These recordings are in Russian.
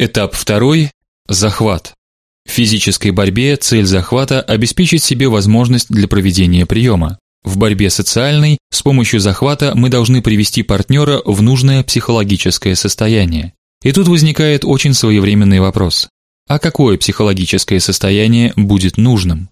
Этап второй захват. В физической борьбе цель захвата обеспечить себе возможность для проведения приема. В борьбе социальной с помощью захвата мы должны привести партнера в нужное психологическое состояние. И тут возникает очень своевременный вопрос: а какое психологическое состояние будет нужным?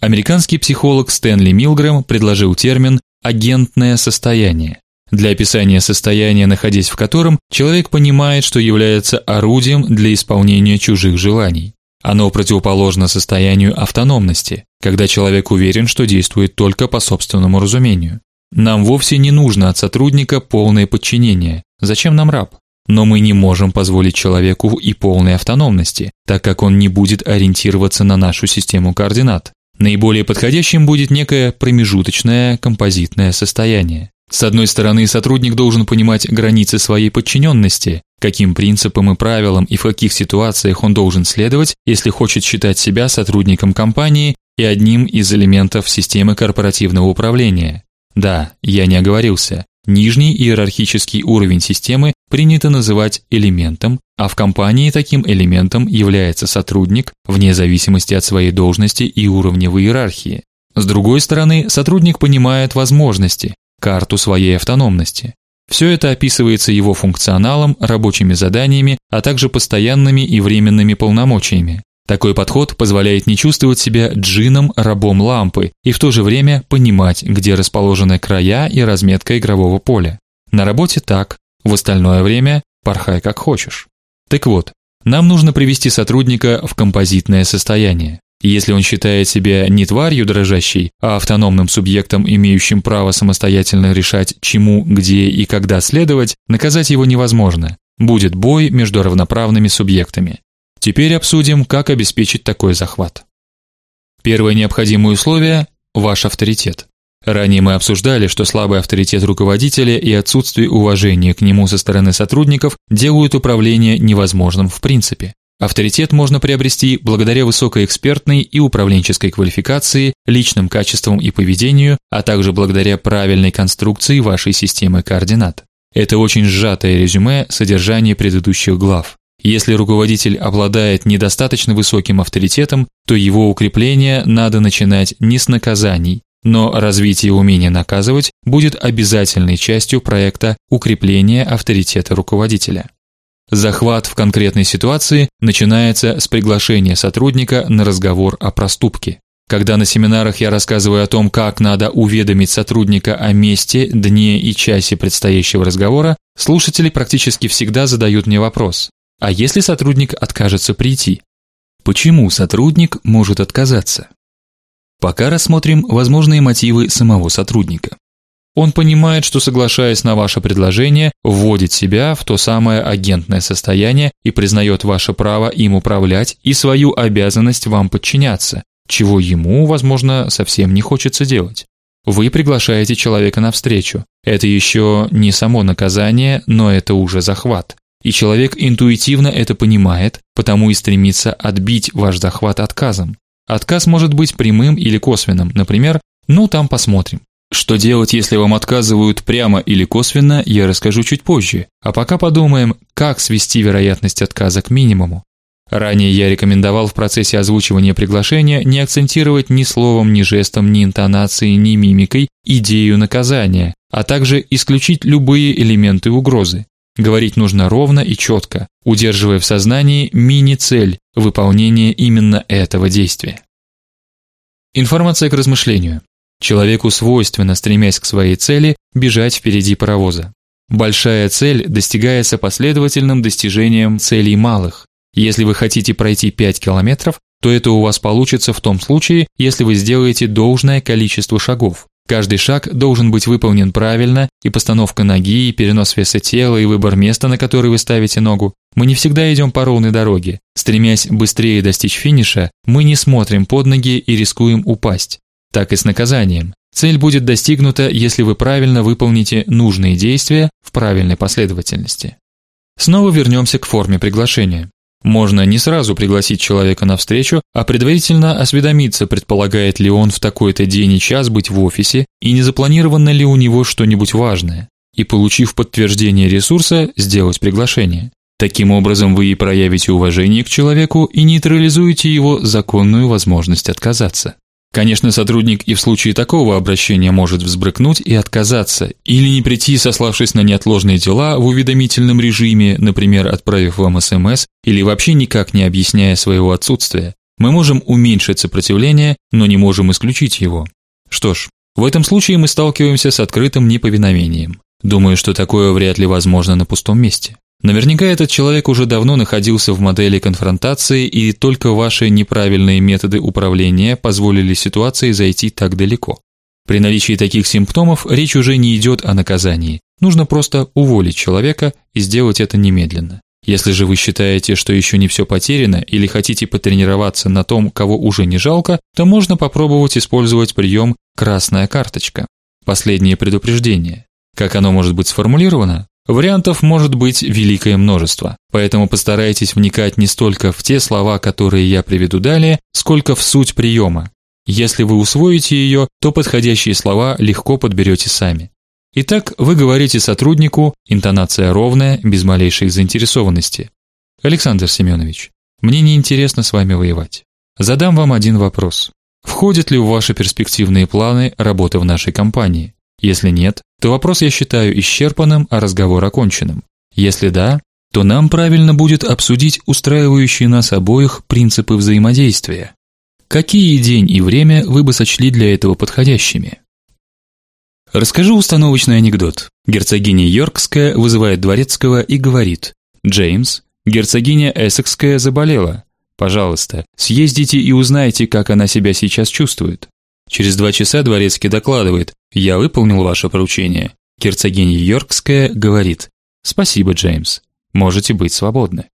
Американский психолог Стэнли Милгрэм предложил термин агентное состояние для описания состояния, находясь в котором человек понимает, что является орудием для исполнения чужих желаний. Оно противоположно состоянию автономности, когда человек уверен, что действует только по собственному разумению. Нам вовсе не нужно от сотрудника полное подчинение. Зачем нам раб? Но мы не можем позволить человеку и полной автономности, так как он не будет ориентироваться на нашу систему координат. Наиболее подходящим будет некое промежуточное композитное состояние. С одной стороны, сотрудник должен понимать границы своей подчиненности, каким принципам и правилам и в каких ситуациях он должен следовать, если хочет считать себя сотрудником компании и одним из элементов системы корпоративного управления. Да, я не оговорился. Нижний иерархический уровень системы принято называть элементом, а в компании таким элементом является сотрудник вне зависимости от своей должности и уровня в иерархии. С другой стороны, сотрудник понимает возможности, карту своей автономности. Все это описывается его функционалом, рабочими заданиями, а также постоянными и временными полномочиями. Такой подход позволяет не чувствовать себя джином, рабом лампы, и в то же время понимать, где расположены края и разметка игрового поля. На работе так, в остальное время порхай как хочешь. Так вот, нам нужно привести сотрудника в композитное состояние. Если он считает себя не тварью дрожащей, а автономным субъектом, имеющим право самостоятельно решать, чему, где и когда следовать, наказать его невозможно. Будет бой между равноправными субъектами. Теперь обсудим, как обеспечить такой захват. Первое необходимое условие ваш авторитет. Ранее мы обсуждали, что слабый авторитет руководителя и отсутствие уважения к нему со стороны сотрудников делают управление невозможным в принципе. Авторитет можно приобрести благодаря высокой экспертной и управленческой квалификации, личным качествам и поведению, а также благодаря правильной конструкции вашей системы координат. Это очень сжатое резюме содержания предыдущих глав. Если руководитель обладает недостаточно высоким авторитетом, то его укрепление надо начинать не с наказаний, но развитие умения наказывать будет обязательной частью проекта укрепления авторитета руководителя. Захват в конкретной ситуации начинается с приглашения сотрудника на разговор о проступке. Когда на семинарах я рассказываю о том, как надо уведомить сотрудника о месте, дне и часе предстоящего разговора, слушатели практически всегда задают мне вопрос: а если сотрудник откажется прийти? Почему сотрудник может отказаться? Пока рассмотрим возможные мотивы самого сотрудника. Он понимает, что соглашаясь на ваше предложение, вводит себя в то самое агентное состояние и признает ваше право им управлять и свою обязанность вам подчиняться, чего ему, возможно, совсем не хочется делать. Вы приглашаете человека на встречу. Это еще не само наказание, но это уже захват. И человек интуитивно это понимает, потому и стремится отбить ваш захват отказом. Отказ может быть прямым или косвенным, например, ну там посмотрим. Что делать, если вам отказывают прямо или косвенно, я расскажу чуть позже. А пока подумаем, как свести вероятность отказа к минимуму. Ранее я рекомендовал в процессе озвучивания приглашения не акцентировать ни словом, ни жестом, ни интонацией, ни мимикой идею наказания, а также исключить любые элементы угрозы. Говорить нужно ровно и четко, удерживая в сознании мини-цель выполнения именно этого действия. Информация к размышлению. Человеку свойственно, стремясь к своей цели, бежать впереди паровоза. Большая цель достигается последовательным достижением целей малых. Если вы хотите пройти 5 километров, то это у вас получится в том случае, если вы сделаете должное количество шагов. Каждый шаг должен быть выполнен правильно, и постановка ноги, и перенос веса тела, и выбор места, на которое вы ставите ногу. Мы не всегда идем по ровной дороге. Стремясь быстрее достичь финиша, мы не смотрим под ноги и рискуем упасть. Так и с наказанием. Цель будет достигнута, если вы правильно выполните нужные действия в правильной последовательности. Снова вернемся к форме приглашения. Можно не сразу пригласить человека на встречу, а предварительно осведомиться, предполагает ли он в такой-то день и час быть в офисе и не запланировано ли у него что-нибудь важное, и получив подтверждение ресурса, сделать приглашение. Таким образом вы и проявите уважение к человеку и нейтрализуете его законную возможность отказаться. Конечно, сотрудник и в случае такого обращения может взбрыкнуть и отказаться, или не прийти, сославшись на неотложные дела в уведомительном режиме, например, отправив вам СМС, или вообще никак не объясняя своего отсутствия. Мы можем уменьшить сопротивление, но не можем исключить его. Что ж, в этом случае мы сталкиваемся с открытым неповиновением. Думаю, что такое вряд ли возможно на пустом месте. Наверняка этот человек уже давно находился в модели конфронтации, и только ваши неправильные методы управления позволили ситуации зайти так далеко. При наличии таких симптомов речь уже не идет о наказании. Нужно просто уволить человека и сделать это немедленно. Если же вы считаете, что еще не все потеряно или хотите потренироваться на том, кого уже не жалко, то можно попробовать использовать прием красная карточка. Последнее предупреждение. Как оно может быть сформулировано? Вариантов может быть великое множество, поэтому постарайтесь вникать не столько в те слова, которые я приведу далее, сколько в суть приема. Если вы усвоите ее, то подходящие слова легко подберете сами. Итак, вы говорите сотруднику, интонация ровная, без малейшей заинтересованности. Александр Семенович, мне не интересно с вами воевать. Задам вам один вопрос. Входит ли в ваши перспективные планы работа в нашей компании? Если нет, то вопрос я считаю исчерпанным, а разговор оконченным. Если да, то нам правильно будет обсудить устраивающие нас обоих принципы взаимодействия. Какие день и время вы бы сочли для этого подходящими? Расскажу установочный анекдот. Герцогиня Йоркская вызывает дворецкого и говорит: "Джеймс, герцогиня Эссекская заболела. Пожалуйста, съездите и узнайте, как она себя сейчас чувствует". Через два часа дворецкий докладывает: "Я выполнил ваше поручение". Герцогиня Йоркская говорит: "Спасибо, Джеймс. Можете быть свободны".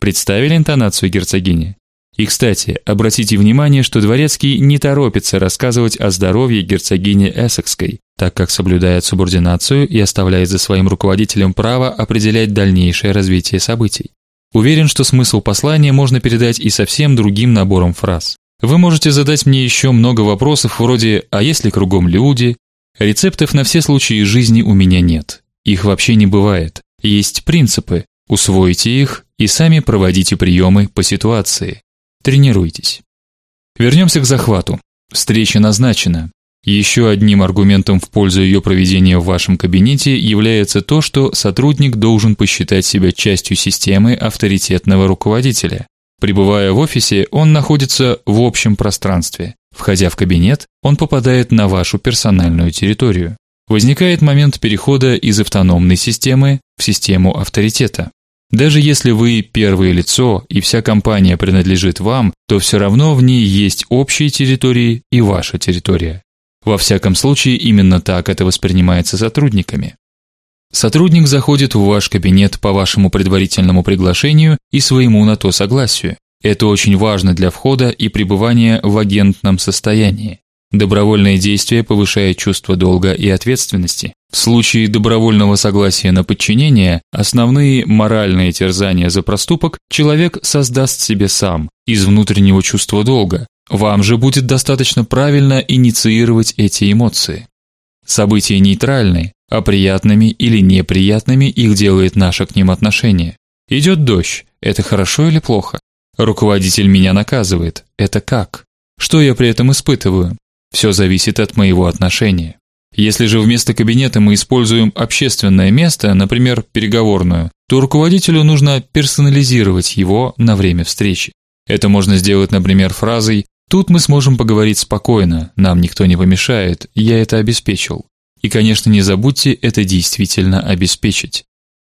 Представили интонацию герцогини? И, кстати, обратите внимание, что дворецкий не торопится рассказывать о здоровье герцогини Эссекской, так как соблюдает субординацию и оставляет за своим руководителем право определять дальнейшее развитие событий. Уверен, что смысл послания можно передать и совсем другим набором фраз. Вы можете задать мне еще много вопросов вроде: а если кругом люди? Рецептов на все случаи жизни у меня нет. Их вообще не бывает. Есть принципы. Усвойте их и сами проводите приемы по ситуации. Тренируйтесь. Вернемся к захвату. Встреча назначена. Еще одним аргументом в пользу ее проведения в вашем кабинете является то, что сотрудник должен посчитать себя частью системы авторитетного руководителя. Прибывая в офисе, он находится в общем пространстве. Входя в кабинет, он попадает на вашу персональную территорию. Возникает момент перехода из автономной системы в систему авторитета. Даже если вы первое лицо и вся компания принадлежит вам, то все равно в ней есть общие территории и ваша территория. Во всяком случае, именно так это воспринимается сотрудниками. Сотрудник заходит в ваш кабинет по вашему предварительному приглашению и своему на то согласию. Это очень важно для входа и пребывания в агентном состоянии. Добровольное действие повышает чувство долга и ответственности. В случае добровольного согласия на подчинение, основные моральные терзания за проступок человек создаст себе сам из внутреннего чувства долга. Вам же будет достаточно правильно инициировать эти эмоции. События нейтральны, а приятными или неприятными их делает наше к ним отношение. Идет дождь. Это хорошо или плохо? Руководитель меня наказывает. Это как? Что я при этом испытываю? Все зависит от моего отношения. Если же вместо кабинета мы используем общественное место, например, переговорную, то руководителю нужно персонализировать его на время встречи. Это можно сделать, например, фразой: "Тут мы сможем поговорить спокойно, нам никто не помешает, я это обеспечил". И, конечно, не забудьте это действительно обеспечить.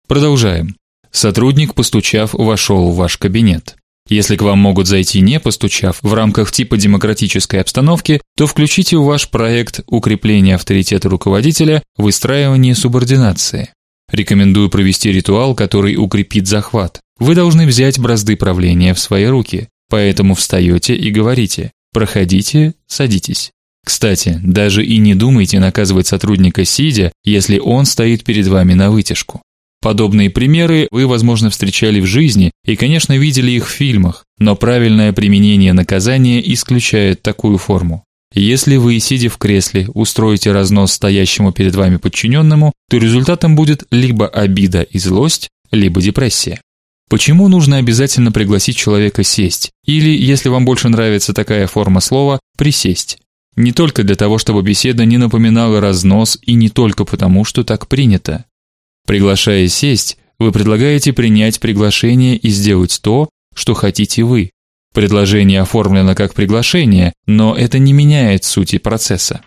Продолжаем. Сотрудник, постучав, вошел в ваш кабинет. Если к вам могут зайти не постучав в рамках типа демократической обстановки, то включите в ваш проект укрепление авторитета руководителя, выстраивание субординации. Рекомендую провести ритуал, который укрепит захват. Вы должны взять бразды правления в свои руки. Поэтому встаете и говорите: "Проходите, садитесь". Кстати, даже и не думайте наказывать сотрудника сидя, если он стоит перед вами на вытяжку. Подобные примеры вы, возможно, встречали в жизни и, конечно, видели их в фильмах, но правильное применение наказания исключает такую форму. Если вы, сидя в кресле, устроите разнос стоящему перед вами подчиненному, то результатом будет либо обида и злость, либо депрессия. Почему нужно обязательно пригласить человека сесть или, если вам больше нравится такая форма слова, присесть? Не только для того, чтобы беседа не напоминала разнос, и не только потому, что так принято. Приглашая сесть, вы предлагаете принять приглашение и сделать то, что хотите вы. Предложение оформлено как приглашение, но это не меняет сути процесса.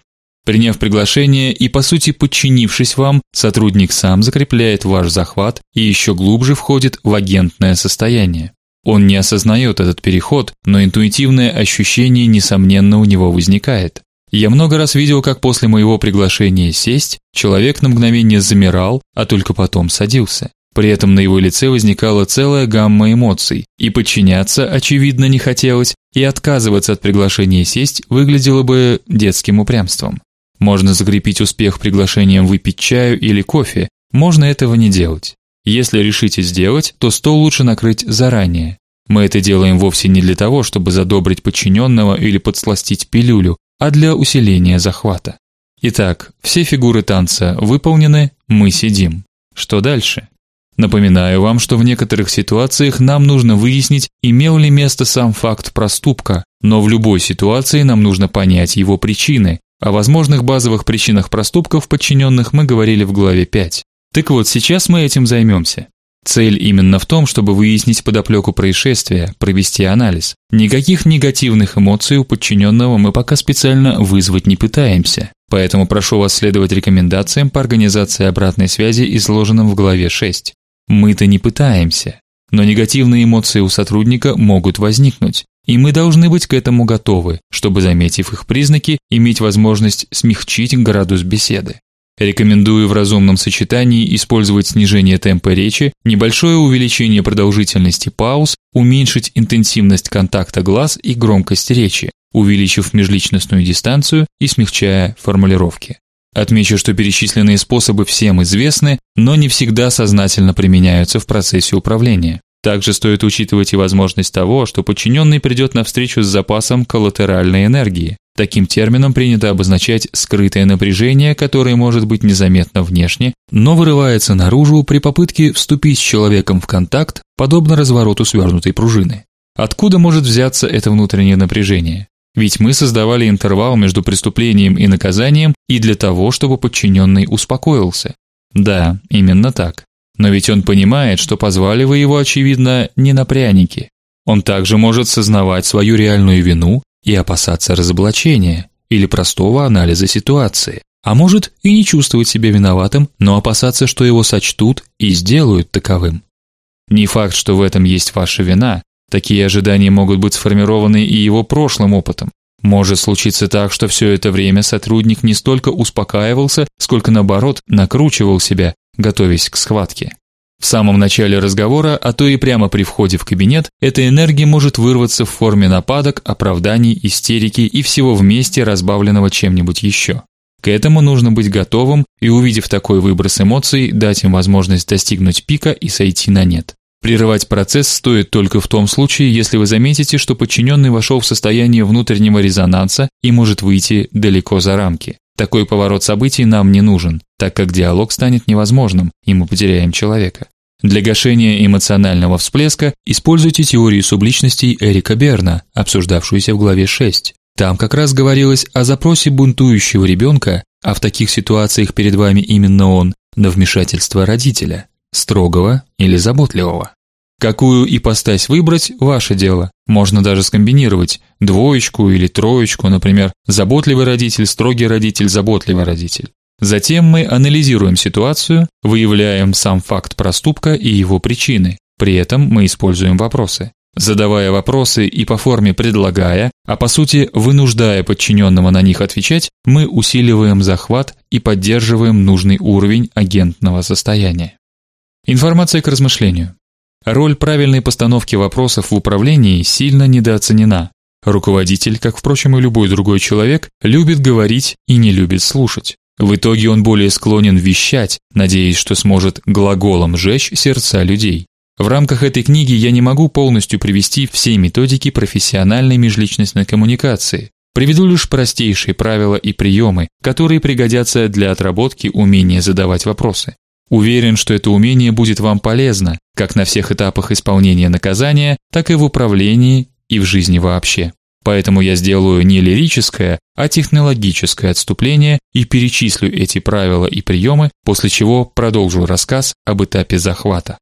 Приняв приглашение и по сути подчинившись вам, сотрудник сам закрепляет ваш захват и еще глубже входит в агентное состояние. Он не осознает этот переход, но интуитивное ощущение несомненно у него возникает. Я много раз видел, как после моего приглашения сесть, человек на мгновение замирал, а только потом садился. При этом на его лице возникала целая гамма эмоций, и подчиняться очевидно не хотелось, и отказываться от приглашения сесть выглядело бы детским упрямством. Можно закрепить успех приглашением выпить чаю или кофе, можно этого не делать. Если решите сделать, то стол лучше накрыть заранее. Мы это делаем вовсе не для того, чтобы задобрить подчиненного или подсластить пилюлю, а для усиления захвата. Итак, все фигуры танца выполнены, мы сидим. Что дальше? Напоминаю вам, что в некоторых ситуациях нам нужно выяснить, имел ли место сам факт проступка, но в любой ситуации нам нужно понять его причины, о возможных базовых причинах проступков подчиненных мы говорили в главе 5. Так вот, сейчас мы этим займемся. Цель именно в том, чтобы выяснить подоплеку происшествия, провести анализ. Никаких негативных эмоций у подчиненного мы пока специально вызвать не пытаемся. Поэтому прошу вас следовать рекомендациям по организации обратной связи, изложенным в главе 6. Мы-то не пытаемся, но негативные эмоции у сотрудника могут возникнуть. И мы должны быть к этому готовы, чтобы, заметив их признаки, иметь возможность смягчить градус беседы. Рекомендую в разумном сочетании использовать снижение темпа речи, небольшое увеличение продолжительности пауз, уменьшить интенсивность контакта глаз и громкость речи, увеличив межличностную дистанцию и смягчая формулировки. Отмечу, что перечисленные способы всем известны, но не всегда сознательно применяются в процессе управления. Также стоит учитывать и возможность того, что подчиненный придет на встречу с запасом коллатеральной энергии. Таким термином принято обозначать скрытое напряжение, которое может быть незаметно внешне, но вырывается наружу при попытке вступить с человеком в контакт, подобно развороту свернутой пружины. Откуда может взяться это внутреннее напряжение? Ведь мы создавали интервал между преступлением и наказанием и для того, чтобы подчиненный успокоился. Да, именно так. Но ведь он понимает, что позвали вы его очевидно не на пряники. Он также может сознавать свою реальную вину и опасаться разоблачения или простого анализа ситуации. А может и не чувствовать себя виноватым, но опасаться, что его сочтут и сделают таковым. Не факт, что в этом есть ваша вина. Такие ожидания могут быть сформированы и его прошлым опытом. Может случиться так, что все это время сотрудник не столько успокаивался, сколько наоборот накручивал себя, готовясь к схватке. В самом начале разговора, а то и прямо при входе в кабинет, эта энергия может вырваться в форме нападок, оправданий, истерики и всего вместе разбавленного чем-нибудь еще. К этому нужно быть готовым и увидев такой выброс эмоций, дать им возможность достигнуть пика и сойти на нет. Прерывать процесс стоит только в том случае, если вы заметите, что подчиненный вошел в состояние внутреннего резонанса и может выйти далеко за рамки. Такой поворот событий нам не нужен, так как диалог станет невозможным, и мы потеряем человека. Для гашения эмоционального всплеска используйте теорию субличностей Эрика Берна, обсуждавшуюся в главе 6. Там как раз говорилось о запросе бунтующего ребенка, а в таких ситуациях перед вами именно он, на вмешательство родителя, строгого или заботливого. Какую ипостась выбрать ваше дело. Можно даже скомбинировать двоечку или троечку, например, заботливый родитель, строгий родитель, заботливый родитель. Затем мы анализируем ситуацию, выявляем сам факт проступка и его причины. При этом мы используем вопросы. Задавая вопросы и по форме предлагая, а по сути вынуждая подчиненного на них отвечать, мы усиливаем захват и поддерживаем нужный уровень агентного состояния. Информация к размышлению. Роль правильной постановки вопросов в управлении сильно недооценена. Руководитель, как впрочем и любой другой человек, любит говорить и не любит слушать. В итоге он более склонен вещать, надеясь, что сможет глаголом жечь сердца людей. В рамках этой книги я не могу полностью привести все методики профессиональной межличностной коммуникации. Приведу лишь простейшие правила и приемы, которые пригодятся для отработки умения задавать вопросы. Уверен, что это умение будет вам полезно, как на всех этапах исполнения наказания, так и в управлении и в жизни вообще. Поэтому я сделаю не лирическое, а технологическое отступление и перечислю эти правила и приемы, после чего продолжу рассказ об этапе захвата.